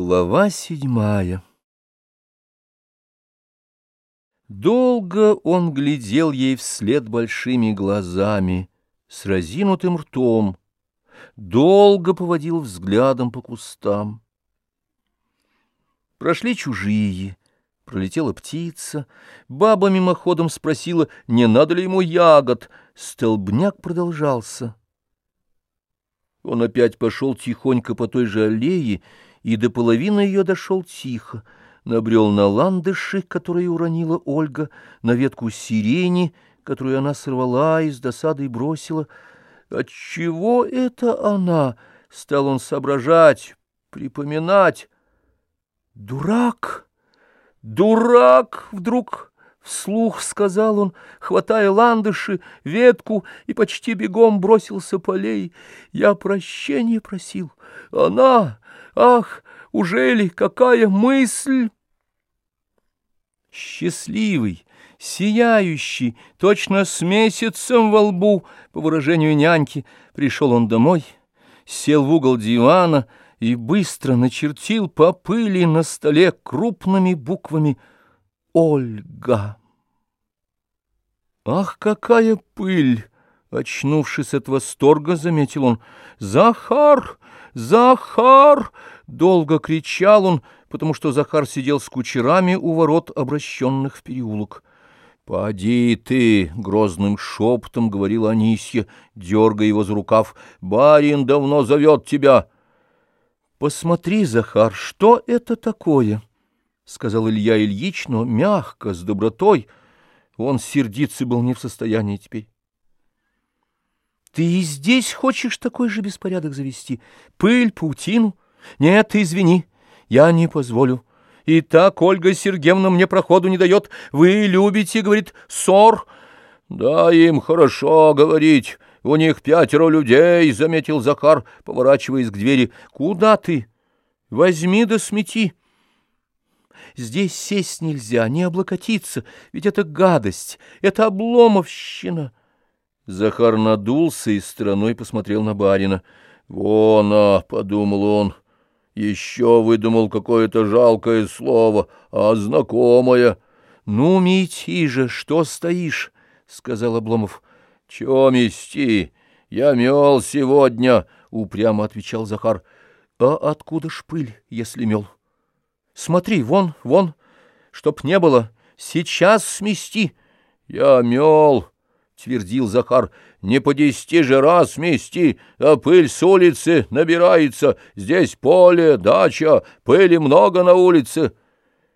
Глава седьмая Долго он глядел ей вслед большими глазами, с разинутым ртом, долго поводил взглядом по кустам. Прошли чужие, пролетела птица, баба мимоходом спросила, не надо ли ему ягод, столбняк продолжался. Он опять пошел тихонько по той же аллее, и до половины ее дошел тихо, набрел на ландыши, которые уронила Ольга, на ветку сирени, которую она сорвала и с досадой бросила. Отчего это она? Стал он соображать, припоминать. Дурак! Дурак! Вдруг вслух сказал он, хватая ландыши, ветку, и почти бегом бросился полей. Я прощения просил. Она... Ах, уже ли какая мысль? Счастливый, сияющий, точно с месяцем во лбу, по выражению няньки, пришел он домой, сел в угол дивана и быстро начертил по пыли на столе крупными буквами «Ольга». Ах, какая пыль! Очнувшись от восторга, заметил он. «Захар! Захар!» Долго кричал он, потому что Захар сидел с кучерами у ворот, обращенных в переулок. «Поди ты!» — грозным шепотом говорила Анисья, дергая его за рукав. «Барин давно зовет тебя!» «Посмотри, Захар, что это такое?» — сказал Илья Ильич, но мягко, с добротой. Он сердиться был не в состоянии теперь. Ты и здесь хочешь такой же беспорядок завести? Пыль, паутину? Нет, извини, я не позволю. И так Ольга Сергеевна мне проходу не дает. Вы любите, говорит, ссор. Да, им хорошо говорить. У них пятеро людей, — заметил Захар, поворачиваясь к двери. Куда ты? Возьми да смети. Здесь сесть нельзя, не облокотиться, ведь это гадость, это обломовщина. Захар надулся и стороной посмотрел на барина. «Вон, а!» — подумал он. «Еще выдумал какое-то жалкое слово, а знакомое». «Ну, мети же, что стоишь?» — сказал Обломов. «Чего мести? Я мел сегодня», — упрямо отвечал Захар. «А откуда ж пыль, если мел?» «Смотри, вон, вон, чтоб не было, сейчас смести». «Я мел». — твердил Захар, — не по десяти же раз мести, а пыль с улицы набирается. Здесь поле, дача, пыли много на улице.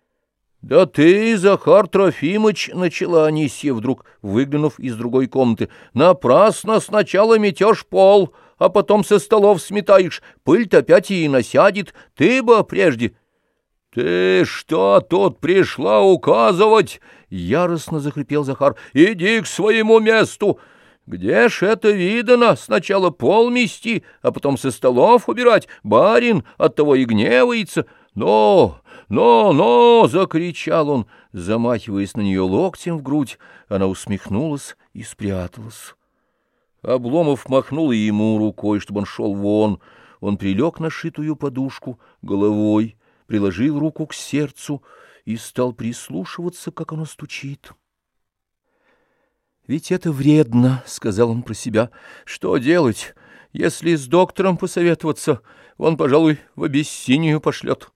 — Да ты, Захар Трофимыч, — начала Анисья, вдруг выглянув из другой комнаты, — напрасно сначала метешь пол, а потом со столов сметаешь. Пыль-то опять и насядет. Ты бы прежде... — Ты что тут пришла указывать? — яростно захрипел Захар. — Иди к своему месту! Где ж это видано? Сначала пол мести, а потом со столов убирать. Барин от того и гневается. Но, но, но! — закричал он, замахиваясь на нее локтем в грудь. Она усмехнулась и спряталась. Обломов махнул ему рукой, чтобы он шел вон. Он прилег на шитую подушку головой, приложил руку к сердцу и стал прислушиваться, как оно стучит. «Ведь это вредно», — сказал он про себя. «Что делать, если с доктором посоветоваться? Он, пожалуй, в обессинию пошлет».